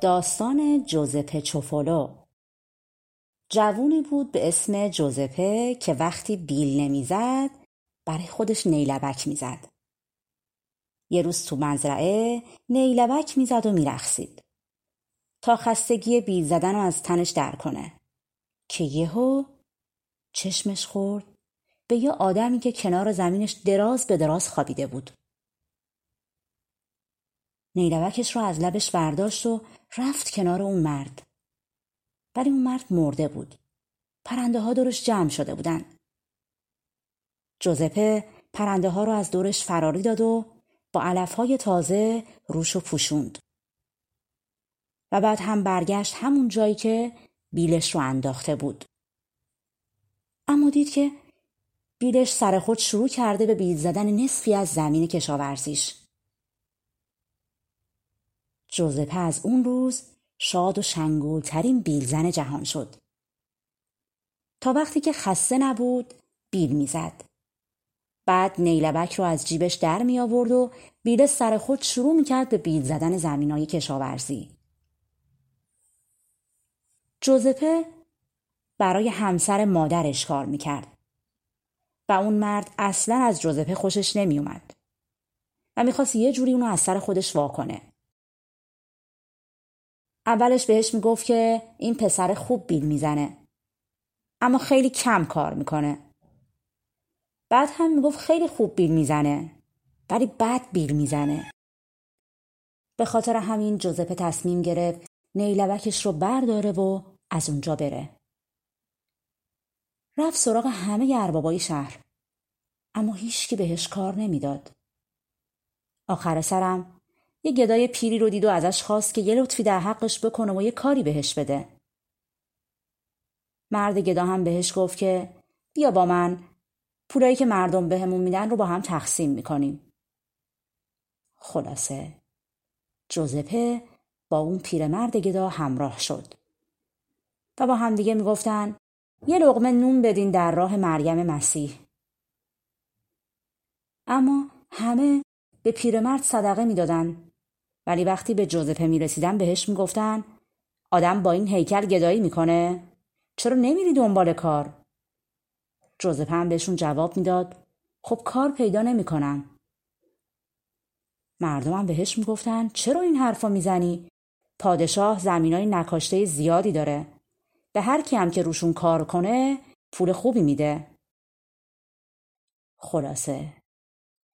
داستان جوزپه چوفولو جوونی بود به اسم جوزپه که وقتی بیل نمی‌زد برای خودش نیلبک می‌زد. یه روز تو مزرعه نیلبک می‌زد و میرخسید تا خستگی بیل زدن رو از تنش در کنه که یهو چشمش خورد به یه آدمی که کنار زمینش دراز به دراز خوابیده بود. نیلبکش رو از لبش برداشت و رفت کنار اون مرد. ولی اون مرد مرده بود. پرنده ها دورش جمع شده بودن. جوزپه پرنده ها رو از دورش فراری داد و با علف های تازه روش و پوشوند. و بعد هم برگشت همون جایی که بیلش رو انداخته بود. اما دید که بیلش سر خود شروع کرده به بیل زدن نصفی از زمین کشاورزیش. جوزپه از اون روز شاد و شنگولترین بیلزن جهان شد. تا وقتی که خسته نبود بیل می‌زد. بعد نیلبک رو از جیبش در می آورد و بیل سر خود شروع می کرد به بیل زدن زمین های کشاورزی. جوزپه برای همسر مادرش کار می کرد. و اون مرد اصلا از جوزپه خوشش نمی اومد. و می‌خواست یه جوری اونو از سر خودش واکنه. اولش بهش می‌گفت که این پسر خوب بیل می‌زنه. اما خیلی کم کار می‌کنه. بعد هم می‌گفت خیلی خوب بیل می‌زنه ولی بد بیل می‌زنه. به خاطر همین جوزپه تصمیم گرفت نیلبکش رو برداره و از اونجا بره. رفت سراغ همه اربابای شهر اما هیچ که بهش کار نمی‌داد. آخر سرم یه گدای پیری رو دید و ازش خواست که یه لطفی در حقش بکنه و یه کاری بهش بده. مرد گدا هم بهش گفت که بیا با من پولایی که مردم بهمون میدن رو با هم تقسیم می‌کنیم. خلاصه جوزپه با اون پیرمرد گدا همراه شد و با همدیگه می‌گفتن یه لقمه نون بدین در راه مریم مسیح. اما همه به پیرمرد صدقه می‌دادن ولی وقتی به جوزپه می رسیدن بهش می گفتن آدم با این هیکل گدایی می‌کنه؟ چرا نمیری دنبال کار؟ جوزپه هم بهشون جواب می‌داد خب کار پیدا نمی‌کنم. مردم هم بهش می‌گفتن چرا این حرفا می‌زنی؟ پادشاه زمینای نکاشته زیادی داره. به هر کی هم که روشون کار کنه پول خوبی میده. خلاصه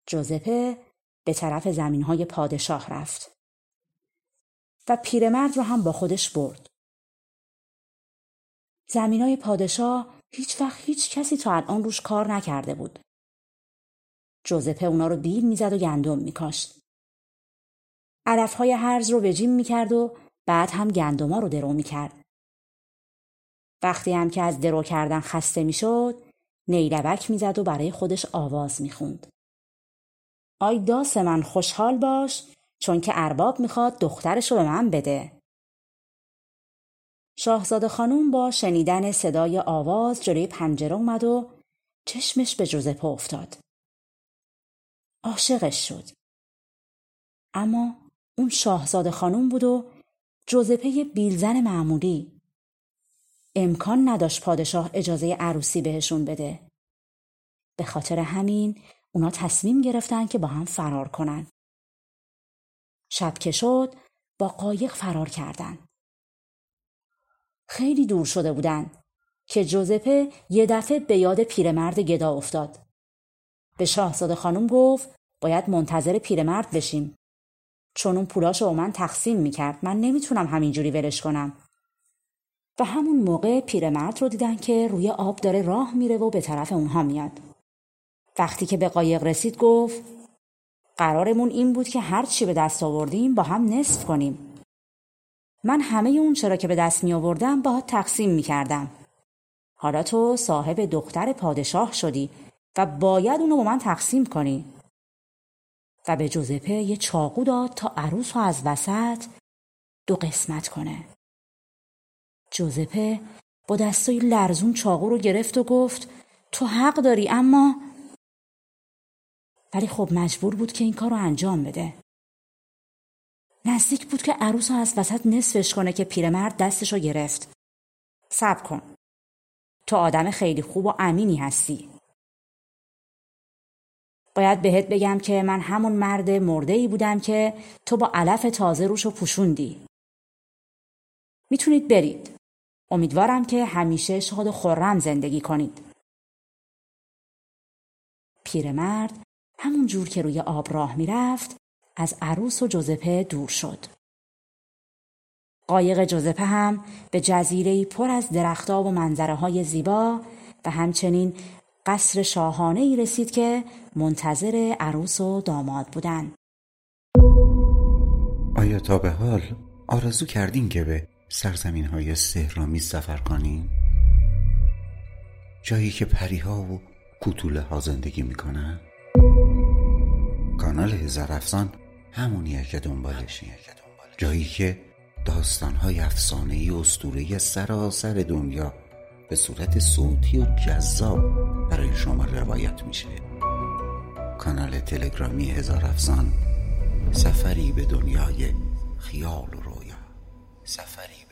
جوزپه به طرف زمین های پادشاه رفت. و پیرمرد رو هم با خودش برد. زمینای پادشاه هیچ وقت هیچ کسی تا الان روش کار نکرده بود. جوزپه اونا رو بیل می‌زد و گندم میکاشت. علفهای هرز رو وجیم می‌کرد و بعد هم گندما رو درو می‌کرد. وقتی هم که از درو کردن خسته می‌شد، نیلبک می‌زد و برای خودش آواز می‌خوند. آی داس من خوشحال باش چون که ارباب می‌خواد دخترش رو به من بده. شاهزاده خانوم با شنیدن صدای آواز جلوی پنجره اومد و چشمش به جوزپه افتاد. عاشقش شد. اما اون شاهزاده خانوم بود و جوزپه بیلزن معمولی. امکان نداشت پادشاه اجازه عروسی بهشون بده. به خاطر همین اونا تصمیم گرفتن که با هم فرار کنن. شب که شد با قایق فرار کردند. خیلی دور شده بودند که جوزپه یه دفعه به یاد پیرمرد گدا افتاد. به شاهزاده خانم گفت باید منتظر پیرمرد بشیم. چون اون پولاشو با من تقسیم می‌کرد من نمی‌تونم همینجوری ولش کنم. و همون موقع پیرمرد رو دیدن که روی آب داره راه میره و به طرف اونها میاد. وقتی که به قایق رسید گفت قرارمون این بود که هر چی به دست آوردیم با هم نصف کنیم من همه اون چرا که به دست می آوردم با تقسیم می کردم. حالا تو صاحب دختر پادشاه شدی و باید اونو با من تقسیم کنی. و به جوزپه یه چاقو داد تا عروس رو از وسط دو قسمت کنه. جوزپه با دستای لرزون چاقو رو گرفت و گفت تو حق داری اما ولی خب مجبور بود که این کار رو انجام بده. نزدیک بود که عروس رو از وسط نصفش کنه که پیرمرد دستش رو گرفت. صبر کن. تو آدم خیلی خوب و امینی هستی. باید بهت بگم که من همون مرد مرده ای بودم که تو با علف تازه روشو پوشوندی. می‌تونید برید. امیدوارم که همیشه شاد و خورم زندگی کنید. پیرمرد همون جور که روی آب راه می‌رفت از عروس و جوزپه دور شد. قایق جوزپه هم به جزیره پر از درختاب و منظره های زیبا و همچنین قصر شاهانه ای رسید که منتظر عروس و داماد بودن. آیا تا به حال آرزو کردین که به سرزمین های سهرامی سفر کنین؟ جایی که پریها و کوتوله ها زندگی می‌کنن؟ کانال هزار افسان همونیه که دنبالشی جایی که داستانهای افسانه ای اسطوره سراسر دنیا به صورت صوتی و جذاب برای شما روایت میشه. کانال تلگرامی هزار افسان سفری به دنیای خیال و رویا. سفری